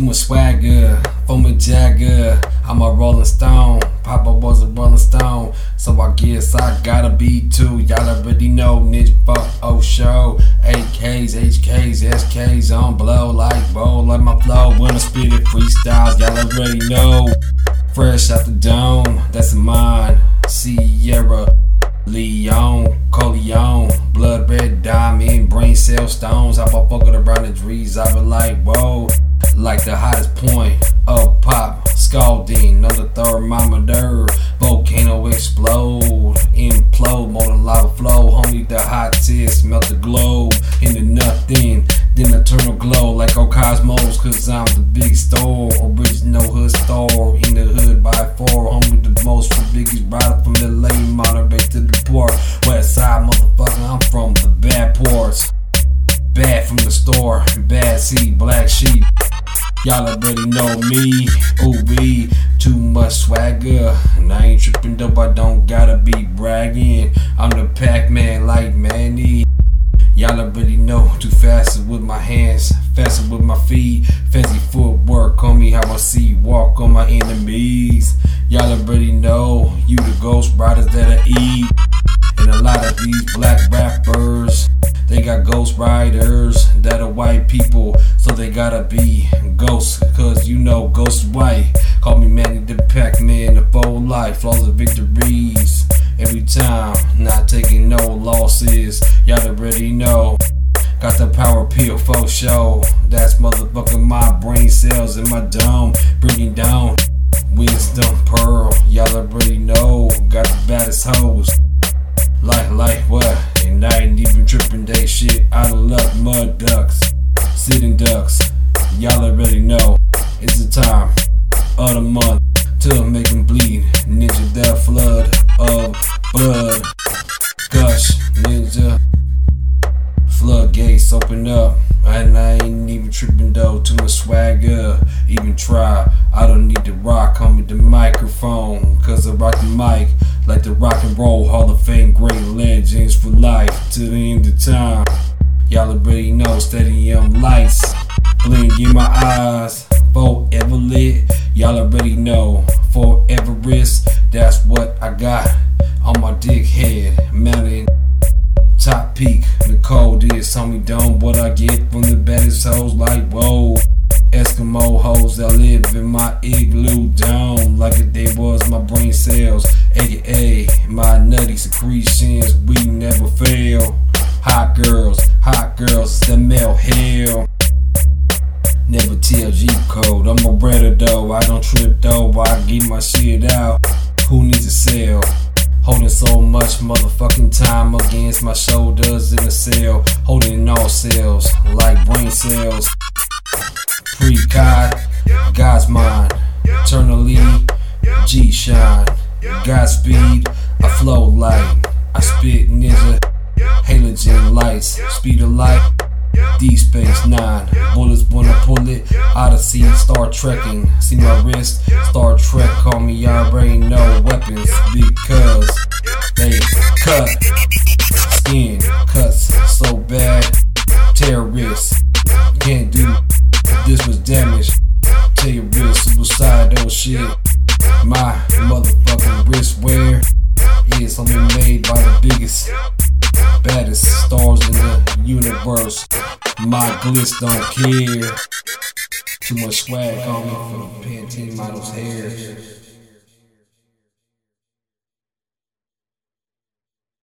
much swagger, a jagger. I'm a Rolling Stone. Papa was a Rolling Stone, so I guess I gotta be too. Y'all already know, Nick fuck oh show. AKs, HKs, SKs on blow like bowl like my flow. When I spit it freestyles, y'all already know. Fresh out the dome, that's mine. Sierra Leone, Corleone, blood red diamond, brain cell stones. I been fucking around the trees, I been like, whoa, like the hottest point of pop, scalding on the thermometer. Volcano explode, implode, more than lava flow. Homie, the hottest, melt the globe into nothing. Then eternal glow like on Cosmos, cause I'm the big store. Original hood store, in the hood by four. Homie, the most, the biggest rider from LA, Monterey to the port. West side, motherfucker, I'm from the bad ports. Bad from the store, bad seed, black sheep. Y'all already know me, wee, too much swagger. And I ain't tripping dope, I don't gotta be bragging. I'm the Pac-Man like Manny. Y'all already know, too fast with my hands, faster with my feet. Fancy footwork on me, how I see walk on my enemies. Y'all already know, you the ghost riders that I eat. And a lot of these black rappers, they got ghost riders victories. Every time, not taking no losses. Y'all already know. Got the power pill for show. That's motherfucking my brain cells in my dome. Bringing down wisdom pearl. Y'all already know. Got the baddest hoes. Like, like what? And I ain't even tripping they shit I love. Mud ducks, sitting ducks. Even try, I don't need to rock, call me the microphone. Cause I rock the mic like the Rock and Roll Hall of Fame great legends for life to the end of time. Y'all already know, stadium lights, bling in my eyes, forever lit. Y'all already know, forever wrist, that's what I got on my dick head, mountain. Top peak, the coldest, homie dome what I get from the baddest hoes like whoa. Eskimo hoes that live in my igloo dome like they was my brain cells, aka my nutty secretions. We never fail. Hot girls, hot girls, the male hell. Never tell G code, I'm a redder though. I don't trip though, I get my shit out. Who needs a sell? Holding so much motherfucking time against my shoulders in a cell. Holding all cells like brain cells. Godspeed, I flow light. I spit ninja. Halogen lights, speed of light. Deep Space 9. Bullets wanna pull it. Odyssey, Star Trekking. See my wrist, Star Trek. Call me, I already know weapons because they cut. Skin cuts so bad. Terrorists can't do this was damage. Terrorist, suicidal oh shit. My the biggest baddest stars in the universe. My glitz don't care. Too much swag on me the Pantene model's hair.